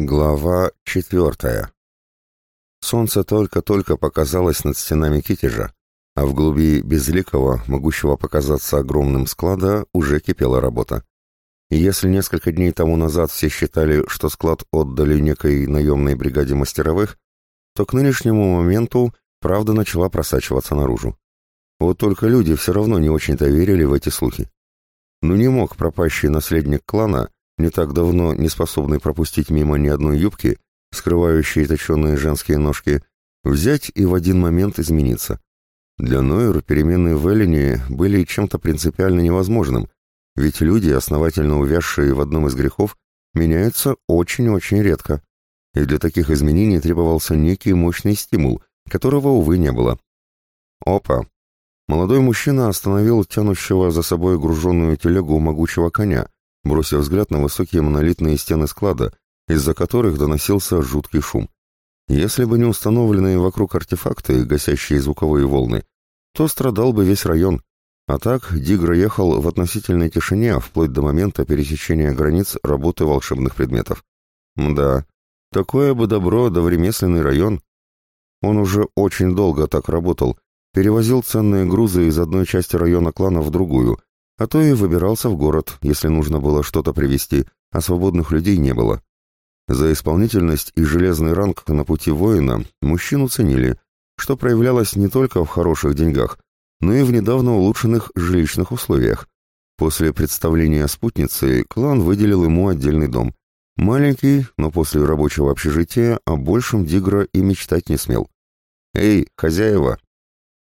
Глава четвертая. Солнце только-только показалось над стенами Китежа, а в глуби безликого, могущего показаться огромным склада, уже кипела работа. Если несколько дней тому назад все считали, что склад отдали некой наемной бригаде мастеровых, то к нынешнему моменту правда начала просачиваться наружу. Вот только люди все равно не очень-то верили в эти слухи. Ну не мог пропащий наследник клана не так давно не способный пропустить мимо ни одной юбки, скрывающей точенные женские ножки, взять и в один момент измениться. Для Нойер перемены в Эллине были чем-то принципиально невозможным, ведь люди, основательно увязшие в одном из грехов, меняются очень-очень редко. И для таких изменений требовался некий мощный стимул, которого, увы, не было. Опа! Молодой мужчина остановил тянущего за собой груженную телегу могучего коня, бросив взгляд на высокие монолитные стены склада, из-за которых доносился жуткий шум. Если бы не установленные вокруг артефакты, гасящие звуковые волны, то страдал бы весь район. А так Дигра ехал в относительной тишине вплоть до момента пересечения границ работы волшебных предметов. Да, такое бы добро да в ремесленный район. Он уже очень долго так работал, перевозил ценные грузы из одной части района клана в другую, а то и выбирался в город, если нужно было что-то привезти, а свободных людей не было. За исполнительность и железный ранг на пути воина мужчину ценили, что проявлялось не только в хороших деньгах, но и в недавно улучшенных жилищных условиях. После представления спутницы клан выделил ему отдельный дом. Маленький, но после рабочего общежития о большем Дигра и мечтать не смел. «Эй, хозяева!»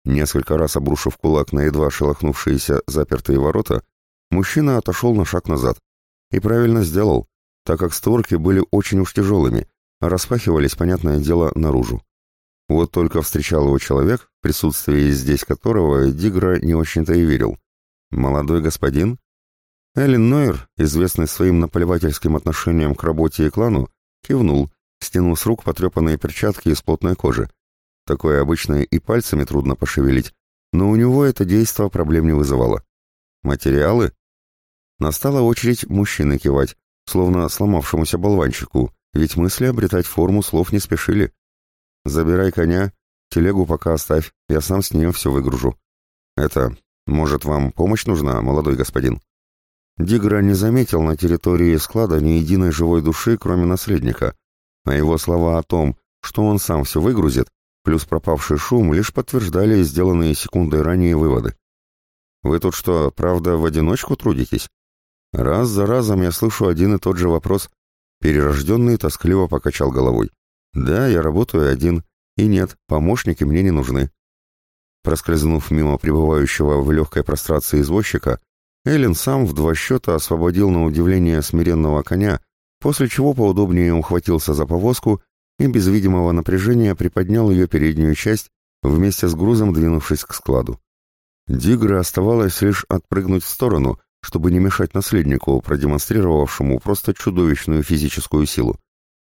Несколько раз обрушив кулак на едва шелохнувшиеся запертые ворота, мужчина отошел на шаг назад. И правильно сделал, так как створки были очень уж тяжелыми, а распахивались, понятное дело, наружу. Вот только встречал его человек, в присутствии здесь которого Дигра не очень-то и верил. «Молодой господин?» Эллен Нойер, известный своим наплевательским отношением к работе и клану, кивнул, стянул с рук потрепанные перчатки из плотной кожи, Такое обычно и пальцами трудно пошевелить, но у него это действо проблем не вызывало. Материалы? Настала очередь мужчины кивать, словно сломавшемуся болванчику, ведь мысли обретать форму слов не спешили. «Забирай коня, телегу пока оставь, я сам с нее все выгружу». «Это, может, вам помощь нужна, молодой господин?» Дигра не заметил на территории склада ни единой живой души, кроме наследника, а его слова о том, что он сам все выгрузит, плюс пропавший шум лишь подтверждали сделанные секундой ранее выводы. «Вы тут что, правда, в одиночку трудитесь?» Раз за разом я слышу один и тот же вопрос. Перерожденный тоскливо покачал головой. «Да, я работаю один. И нет, помощники мне не нужны». Проскользнув мимо пребывающего в легкой прострации извозчика, Эллен сам в два счета освободил на удивление смиренного коня, после чего поудобнее ухватился за повозку и без видимого напряжения приподнял ее переднюю часть, вместе с грузом двинувшись к складу. Дигра оставалось лишь отпрыгнуть в сторону, чтобы не мешать наследнику, продемонстрировавшему просто чудовищную физическую силу.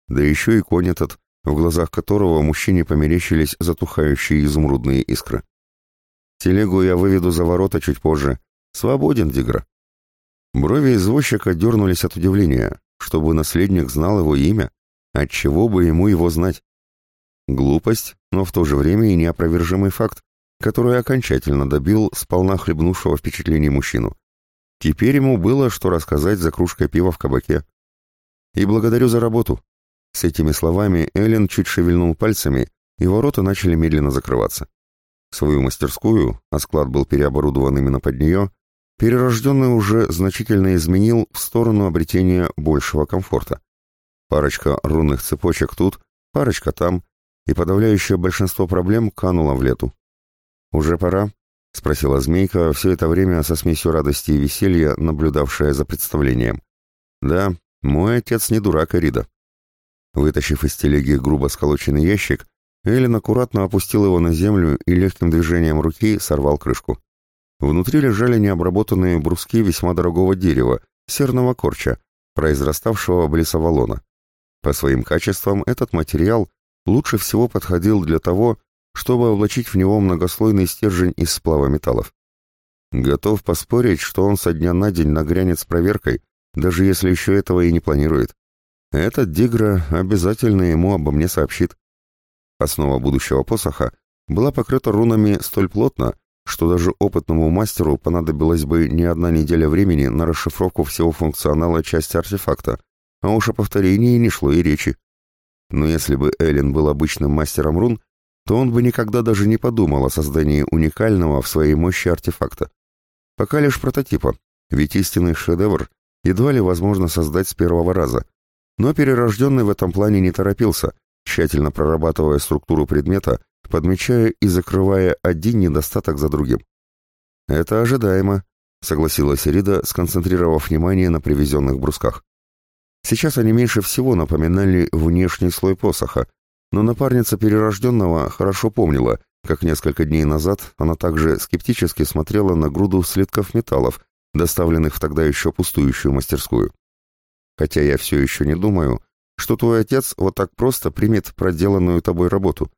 Да еще и конь этот, в глазах которого мужчине померещились затухающие изумрудные искры. «Телегу я выведу за ворота чуть позже. Свободен, Дигра». Брови извозчика дернулись от удивления, чтобы наследник знал его имя, Отчего бы ему его знать? Глупость, но в то же время и неопровержимый факт, который окончательно добил сполна хлебнувшего впечатлений мужчину. Теперь ему было что рассказать за кружкой пива в кабаке. «И благодарю за работу». С этими словами Эллен чуть шевельнул пальцами, и ворота начали медленно закрываться. Свою мастерскую, а склад был переоборудован именно под нее, перерожденный уже значительно изменил в сторону обретения большего комфорта. Парочка рунных цепочек тут, парочка там, и подавляющее большинство проблем кануло в лету. «Уже пора?» — спросила змейка, все это время со смесью радости и веселья, наблюдавшая за представлением. «Да, мой отец не дурак, Эрида». Вытащив из телеги грубо сколоченный ящик, Эллен аккуратно опустил его на землю и легким движением руки сорвал крышку. Внутри лежали необработанные бруски весьма дорогого дерева, серного корча, произраставшего близ Авалона. По своим качествам этот материал лучше всего подходил для того, чтобы облачить в него многослойный стержень из сплава металлов. Готов поспорить, что он со дня на день нагрянет с проверкой, даже если еще этого и не планирует. Этот Дигра обязательно ему обо мне сообщит. Основа будущего посоха была покрыта рунами столь плотно, что даже опытному мастеру понадобилась бы не одна неделя времени на расшифровку всего функционала части артефакта, а уж о повторении не шло и речи. Но если бы Эллен был обычным мастером рун, то он бы никогда даже не подумал о создании уникального в своей мощи артефакта. Пока лишь прототипа, ведь истинный шедевр едва ли возможно создать с первого раза. Но перерожденный в этом плане не торопился, тщательно прорабатывая структуру предмета, подмечая и закрывая один недостаток за другим. «Это ожидаемо», — согласилась Рида, сконцентрировав внимание на привезенных брусках. Сейчас они меньше всего напоминали внешний слой посоха, но напарница перерожденного хорошо помнила, как несколько дней назад она также скептически смотрела на груду слитков металлов, доставленных в тогда еще пустующую мастерскую. Хотя я все еще не думаю, что твой отец вот так просто примет проделанную тобой работу.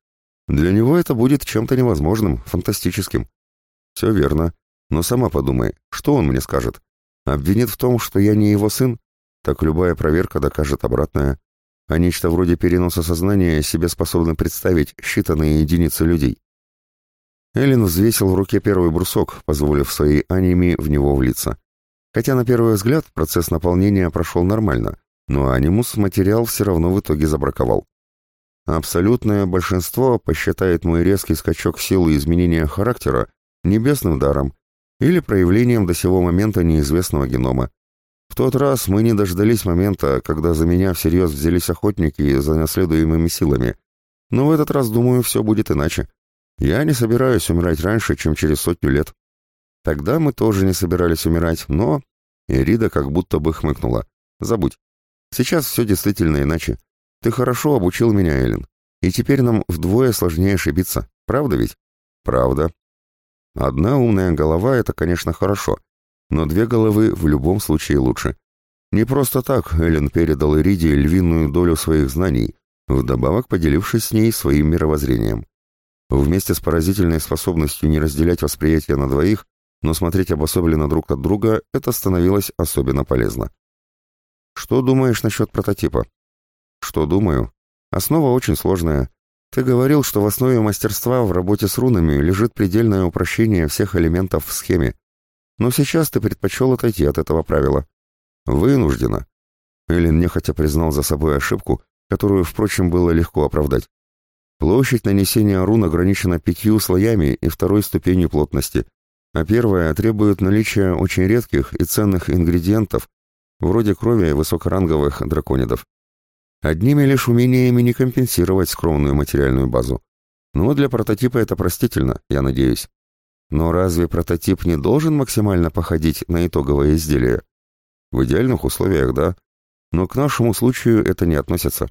Для него это будет чем-то невозможным, фантастическим. Все верно. Но сама подумай, что он мне скажет? Обвинит в том, что я не его сын? Так любая проверка докажет обратное. А нечто вроде переноса сознания себе способны представить считанные единицы людей. Эллен взвесил в руке первый брусок, позволив своей аниме в него влиться. Хотя на первый взгляд процесс наполнения прошел нормально, но анимус материал все равно в итоге забраковал. Абсолютное большинство посчитает мой резкий скачок силы и изменения характера небесным даром или проявлением до сего момента неизвестного генома. В тот раз мы не дождались момента, когда за меня всерьез взялись охотники за наследуемыми силами. Но в этот раз, думаю, все будет иначе. Я не собираюсь умирать раньше, чем через сотню лет. Тогда мы тоже не собирались умирать, но... Ирида как будто бы хмыкнула. Забудь. Сейчас все действительно иначе. Ты хорошо обучил меня, Эллен. И теперь нам вдвое сложнее ошибиться. Правда ведь? Правда. Одна умная голова — это, конечно, хорошо. Но две головы в любом случае лучше. Не просто так Эллен передал Ириде львиную долю своих знаний, вдобавок поделившись с ней своим мировоззрением. Вместе с поразительной способностью не разделять восприятие на двоих, но смотреть обособленно друг от друга, это становилось особенно полезно. Что думаешь насчет прототипа? Что думаю? Основа очень сложная. Ты говорил, что в основе мастерства в работе с рунами лежит предельное упрощение всех элементов в схеме. Но сейчас ты предпочел отойти от этого правила. Вынуждена. Эллен нехотя признал за собой ошибку, которую, впрочем, было легко оправдать. Площадь нанесения рун ограничена пятью слоями и второй ступенью плотности, а первая требует наличия очень редких и ценных ингредиентов, вроде крови высокоранговых драконидов. Одними лишь умениями не компенсировать скромную материальную базу. Но для прототипа это простительно, я надеюсь. Но разве прототип не должен максимально походить на итоговое изделие? В идеальных условиях, да. Но к нашему случаю это не относится.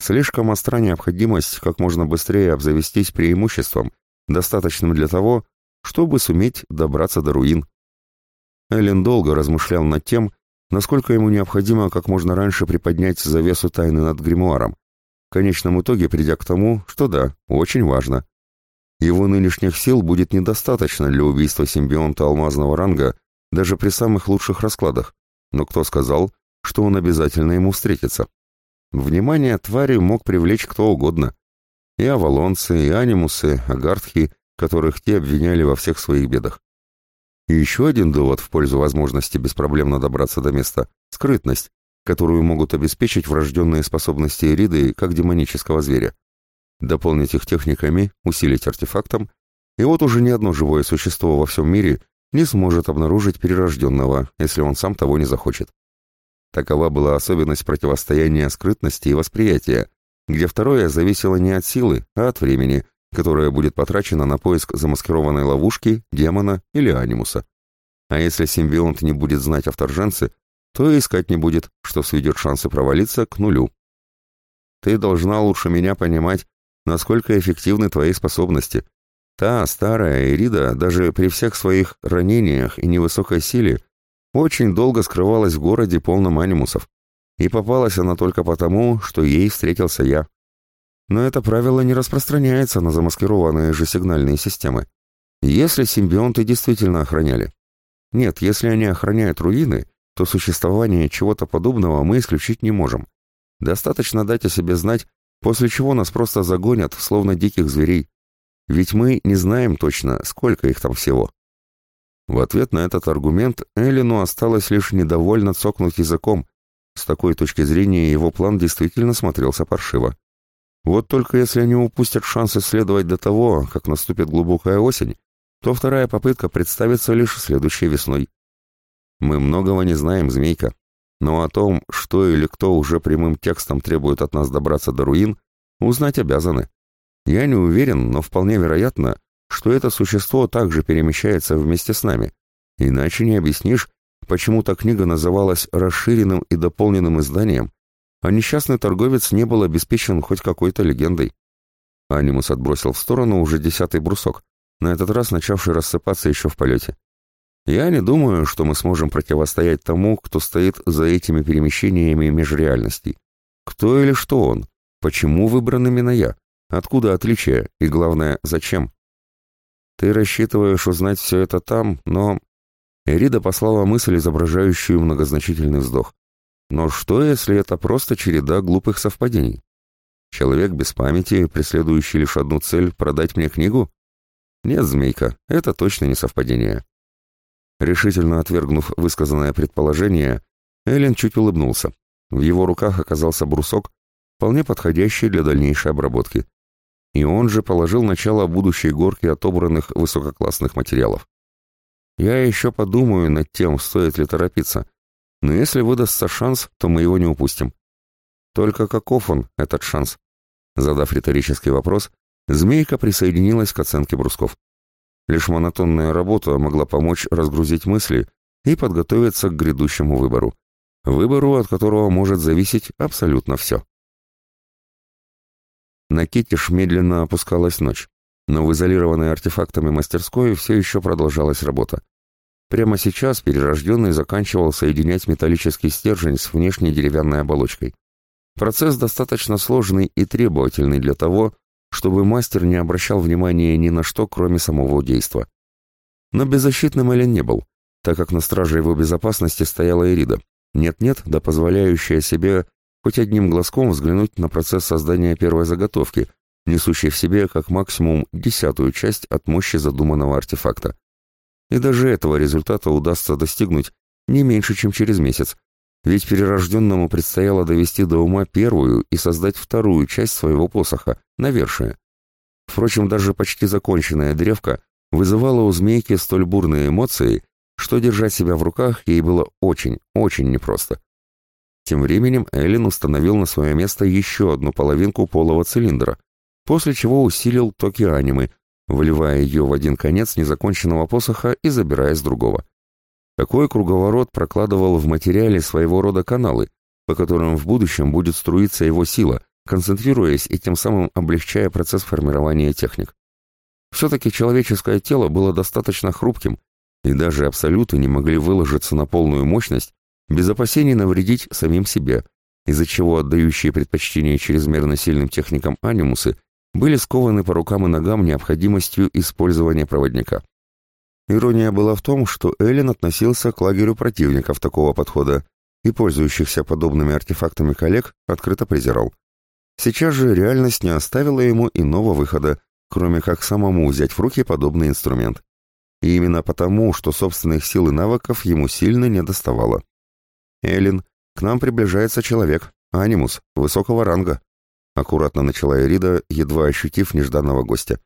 Слишком остра необходимость как можно быстрее обзавестись преимуществом, достаточным для того, чтобы суметь добраться до руин. Эллен долго размышлял над тем, насколько ему необходимо как можно раньше приподнять завесу тайны над гримуаром, в конечном итоге придя к тому, что да, очень важно. Его нынешних сил будет недостаточно для убийства симбионта алмазного ранга даже при самых лучших раскладах, но кто сказал, что он обязательно ему встретится? Внимание твари мог привлечь кто угодно. И авалонцы, и анимусы, агартхи, которых те обвиняли во всех своих бедах. И еще один довод в пользу возможности беспроблемно добраться до места — скрытность, которую могут обеспечить врожденные способности Эриды как демонического зверя. Дополнить их техниками, усилить артефактом, и вот уже ни одно живое существо во всем мире не сможет обнаружить перерожденного, если он сам того не захочет. Такова была особенность противостояния скрытности и восприятия, где второе зависело не от силы, а от времени, которое будет потрачено на поиск замаскированной ловушки, демона или анимуса. А если симбионт не будет знать о вторженце, то и искать не будет, что сведет шансы провалиться к нулю. Ты должна лучше меня понимать, насколько эффективны твои способности. Та старая Эрида, даже при всех своих ранениях и невысокой силе, очень долго скрывалась в городе полном анимусов, и попалась она только потому, что ей встретился я. Но это правило не распространяется на замаскированные же сигнальные системы. Если симбионты действительно охраняли. Нет, если они охраняют руины, то существование чего-то подобного мы исключить не можем. Достаточно дать о себе знать, после чего нас просто загонят, словно диких зверей. Ведь мы не знаем точно, сколько их там всего. В ответ на этот аргумент Эллину осталось лишь недовольно цокнуть языком. С такой точки зрения его план действительно смотрелся паршиво. Вот только если они упустят шанс исследовать до того, как наступит глубокая осень, то вторая попытка представится лишь следующей весной. Мы многого не знаем, Змейка, но о том, что или кто уже прямым текстом требует от нас добраться до руин, узнать обязаны. Я не уверен, но вполне вероятно, что это существо также перемещается вместе с нами. Иначе не объяснишь, почему та книга называлась расширенным и дополненным изданием, а несчастный торговец не был обеспечен хоть какой-то легендой. Анимус отбросил в сторону уже десятый брусок, на этот раз начавший рассыпаться еще в полете. Я не думаю, что мы сможем противостоять тому, кто стоит за этими перемещениями межреальностей. Кто или что он? Почему выбран именно я? Откуда отличие? И главное, зачем? Ты рассчитываешь узнать все это там, но... Эрида послала мысль, изображающую многозначительный вздох. Но что, если это просто череда глупых совпадений? Человек без памяти, преследующий лишь одну цель — продать мне книгу? Нет, змейка, это точно не совпадение. Решительно отвергнув высказанное предположение, Эллен чуть улыбнулся. В его руках оказался брусок, вполне подходящий для дальнейшей обработки и он же положил начало будущей горке отобранных высококлассных материалов. Я еще подумаю над тем, стоит ли торопиться, но если выдастся шанс, то мы его не упустим. Только каков он, этот шанс? Задав риторический вопрос, змейка присоединилась к оценке брусков. Лишь монотонная работа могла помочь разгрузить мысли и подготовиться к грядущему выбору. Выбору, от которого может зависеть абсолютно все. На Китиш медленно опускалась ночь, но в изолированной артефактами мастерской все еще продолжалась работа. Прямо сейчас перерожденный заканчивал соединять металлический стержень с внешней деревянной оболочкой. Процесс достаточно сложный и требовательный для того, чтобы мастер не обращал внимания ни на что, кроме самого действа. Но беззащитным Элен не был, так как на страже его безопасности стояла Ирида. Нет-нет, да позволяющая себе хоть одним глазком взглянуть на процесс создания первой заготовки, несущей в себе как максимум десятую часть от мощи задуманного артефакта. И даже этого результата удастся достигнуть не меньше, чем через месяц, ведь перерожденному предстояло довести до ума первую и создать вторую часть своего посоха, навершие. Впрочем, даже почти законченная древка вызывала у змейки столь бурные эмоции, что держать себя в руках ей было очень, очень непросто. Тем временем Эллен установил на свое место еще одну половинку полого цилиндра, после чего усилил токи анимы, выливая ее в один конец незаконченного посоха и забирая с другого. Такой круговорот прокладывал в материале своего рода каналы, по которым в будущем будет струиться его сила, концентрируясь и тем самым облегчая процесс формирования техник. Все-таки человеческое тело было достаточно хрупким, и даже абсолюты не могли выложиться на полную мощность без опасений навредить самим себе, из-за чего отдающие предпочтение чрезмерно сильным техникам анимусы были скованы по рукам и ногам необходимостью использования проводника. Ирония была в том, что Эллен относился к лагерю противников такого подхода и пользующихся подобными артефактами коллег открыто презирал. Сейчас же реальность не оставила ему иного выхода, кроме как самому взять в руки подобный инструмент. И именно потому, что собственных сил и навыков ему сильно не доставало. «Эллин, к нам приближается человек, анимус, высокого ранга», аккуратно начала Эрида, едва ощутив нежданного гостя.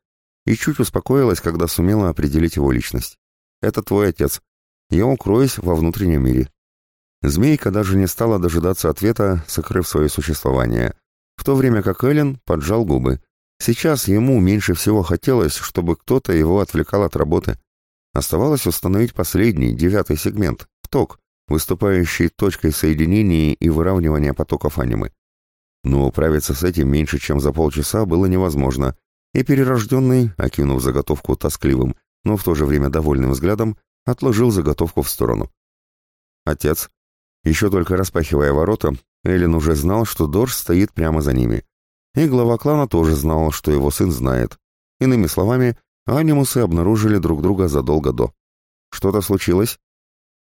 И чуть успокоилась, когда сумела определить его личность. «Это твой отец. Я укроюсь во внутреннем мире». Змейка даже не стала дожидаться ответа, сокрыв свое существование, в то время как Эллен поджал губы. Сейчас ему меньше всего хотелось, чтобы кто-то его отвлекал от работы. Оставалось установить последний, девятый сегмент, ТОК, выступающей точкой соединения и выравнивания потоков анимы. Но управиться с этим меньше, чем за полчаса, было невозможно, и перерожденный, окинув заготовку тоскливым, но в то же время довольным взглядом, отложил заготовку в сторону. Отец. Еще только распахивая ворота, Эллен уже знал, что Дорж стоит прямо за ними. И глава клана тоже знал, что его сын знает. Иными словами, анимусы обнаружили друг друга задолго до. Что-то случилось?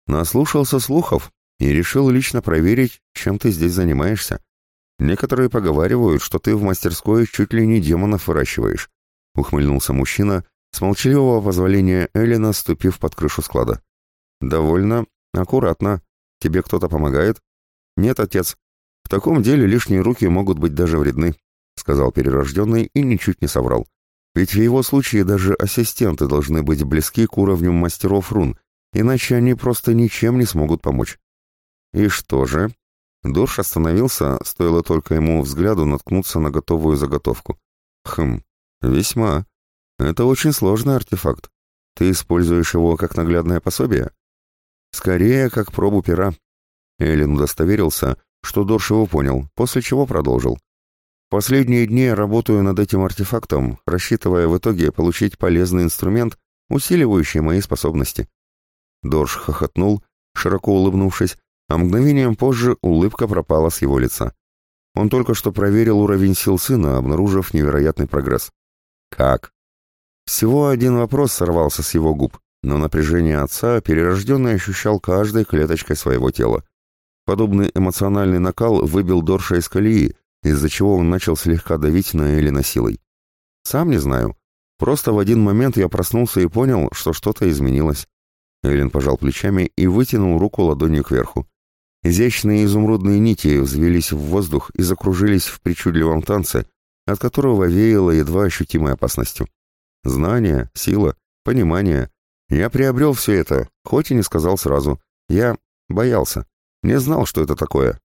Наслушался слухов и решил лично проверить, чем ты здесь занимаешься. Некоторые поговаривают, что ты в мастерской чуть ли не демонов выращиваешь», — ухмыльнулся мужчина, с молчаливого позволения Эллина, ступив под крышу склада. «Довольно. Аккуратно. Тебе кто-то помогает?» «Нет, отец. В таком деле лишние руки могут быть даже вредны», — сказал перерожденный и ничуть не соврал. «Ведь в его случае даже ассистенты должны быть близки к уровню мастеров рун, иначе они просто ничем не смогут помочь». «И что же?» Дорш остановился, стоило только ему взгляду наткнуться на готовую заготовку. «Хм, весьма. Это очень сложный артефакт. Ты используешь его как наглядное пособие?» «Скорее, как пробу пера». Эллен удостоверился, что Дорш его понял, после чего продолжил. «Последние дни работаю над этим артефактом, рассчитывая в итоге получить полезный инструмент, усиливающий мои способности». Дорш хохотнул, широко улыбнувшись, а мгновением позже улыбка пропала с его лица. Он только что проверил уровень сил сына, обнаружив невероятный прогресс. «Как?» Всего один вопрос сорвался с его губ, но напряжение отца перерожденный ощущал каждой клеточкой своего тела. Подобный эмоциональный накал выбил Дорша из колеи, из-за чего он начал слегка давить на Элина силой. «Сам не знаю. Просто в один момент я проснулся и понял, что что-то изменилось». Эллен пожал плечами и вытянул руку ладонью кверху. Изящные изумрудные нити взвелись в воздух и закружились в причудливом танце, от которого веяло едва ощутимой опасностью. Знание, сила, понимание. Я приобрел все это, хоть и не сказал сразу. Я боялся. Не знал, что это такое.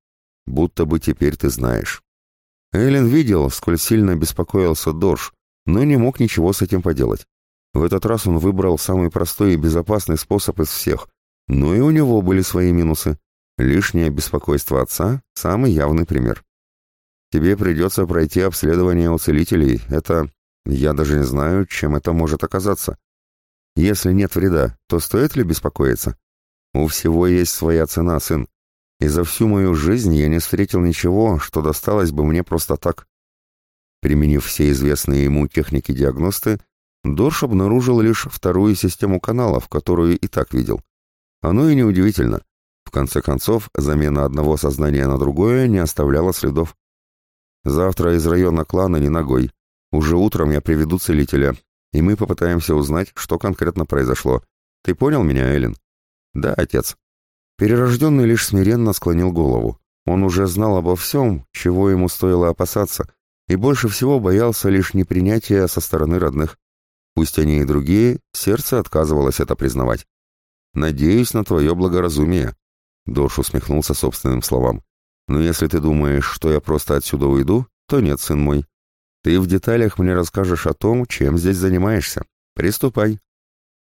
Будто бы теперь ты знаешь. Эллен видел, сколь сильно беспокоился Дорж, но не мог ничего с этим поделать. В этот раз он выбрал самый простой и безопасный способ из всех, но и у него были свои минусы. Лишнее беспокойство отца – самый явный пример. Тебе придется пройти обследование у целителей. Это... Я даже не знаю, чем это может оказаться. Если нет вреда, то стоит ли беспокоиться? У всего есть своя цена, сын. И за всю мою жизнь я не встретил ничего, что досталось бы мне просто так. Применив все известные ему техники диагносты, Дорш обнаружил лишь вторую систему каналов, которую и так видел. Оно и неудивительно. В конце концов, замена одного сознания на другое не оставляла следов. Завтра из района клана не ногой. Уже утром я приведу целителя, и мы попытаемся узнать, что конкретно произошло. Ты понял меня, Эллен? Да, отец. Перерожденный лишь смиренно склонил голову. Он уже знал обо всем, чего ему стоило опасаться, и больше всего боялся лишь непринятия со стороны родных. Пусть они и другие, сердце отказывалось это признавать. «Надеюсь на твое благоразумие», Дорш усмехнулся собственным словам. «Но если ты думаешь, что я просто отсюда уйду, то нет, сын мой. Ты в деталях мне расскажешь о том, чем здесь занимаешься. Приступай».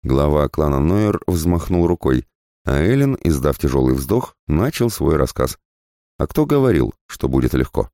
Глава клана Нойер взмахнул рукой, а Эллен, издав тяжелый вздох, начал свой рассказ. «А кто говорил, что будет легко?»